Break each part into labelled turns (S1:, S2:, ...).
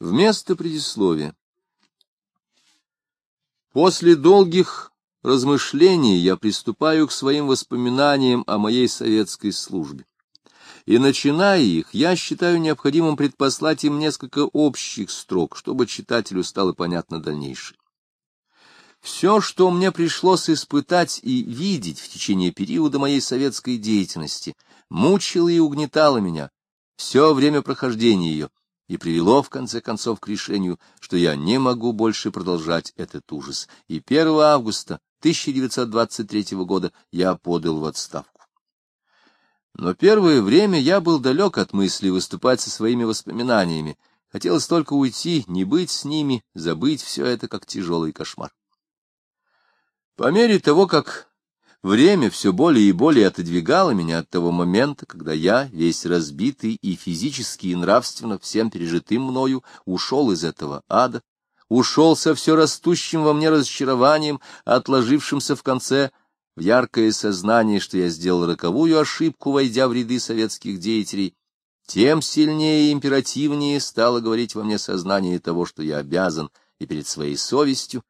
S1: Вместо предисловия. После долгих размышлений я приступаю к своим воспоминаниям о моей советской службе. И, начиная их, я считаю необходимым предпослать им несколько общих строк, чтобы читателю стало понятно дальнейшее. Все, что мне пришлось испытать и видеть в течение периода моей советской деятельности, мучило и угнетало меня все время прохождения ее и привело, в конце концов, к решению, что я не могу больше продолжать этот ужас, и 1 августа 1923 года я подал в отставку. Но первое время я был далек от мысли выступать со своими воспоминаниями, хотелось только уйти, не быть с ними, забыть все это, как тяжелый кошмар. По мере того, как время все более и более отодвигало меня от того момента, когда я, весь разбитый и физически, и нравственно всем пережитым мною, ушел из этого ада, ушел со все растущим во мне разочарованием, отложившимся в конце в яркое сознание, что я сделал роковую ошибку, войдя в ряды советских деятелей, тем сильнее и императивнее стало говорить во мне сознание того, что я обязан и перед своей совестью,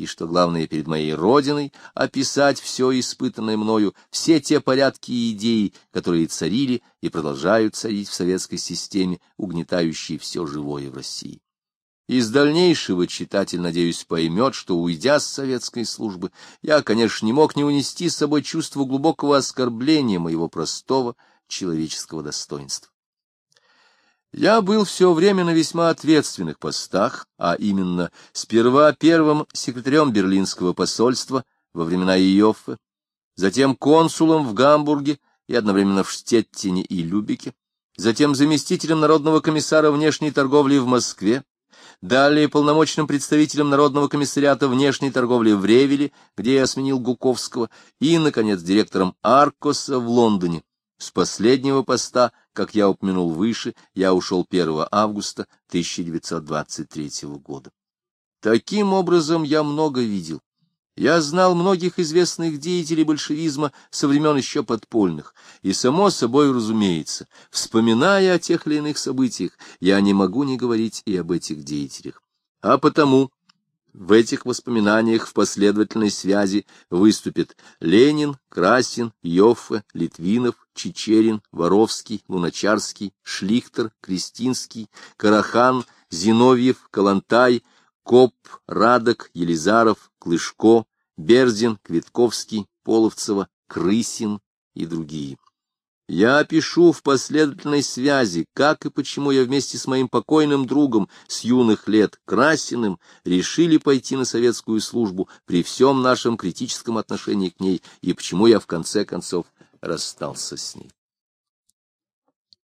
S1: и, что главное, перед моей родиной, описать все испытанное мною, все те порядки и идеи, которые царили и продолжают царить в советской системе, угнетающие все живое в России. Из дальнейшего читатель, надеюсь, поймет, что, уйдя с советской службы, я, конечно, не мог не унести с собой чувство глубокого оскорбления моего простого человеческого достоинства. Я был все время на весьма ответственных постах, а именно сперва первым секретарем Берлинского посольства во времена Иоффе, затем консулом в Гамбурге и одновременно в Штеттине и Любике, затем заместителем Народного комиссара внешней торговли в Москве, далее полномочным представителем Народного комиссариата внешней торговли в Ревеле, где я сменил Гуковского, и, наконец, директором Аркоса в Лондоне. С последнего поста как я упомянул выше, я ушел 1 августа 1923 года. Таким образом, я много видел. Я знал многих известных деятелей большевизма со времен еще подпольных, и, само собой разумеется, вспоминая о тех или иных событиях, я не могу не говорить и об этих деятелях. А потому в этих воспоминаниях в последовательной связи выступят Ленин, Красин, Йоффе, Литвинов, Чечерин, Воровский, Луначарский, Шлихтер, Кристинский, Карахан, Зиновьев, Калантай, Коп, Радок, Елизаров, Клышко, Берзин, Квитковский, Половцева, Крысин и другие. Я пишу в последовательной связи, как и почему я вместе с моим покойным другом с юных лет, Красиным, решили пойти на советскую службу при всем нашем критическом отношении к ней, и почему я в конце концов расстался с ней.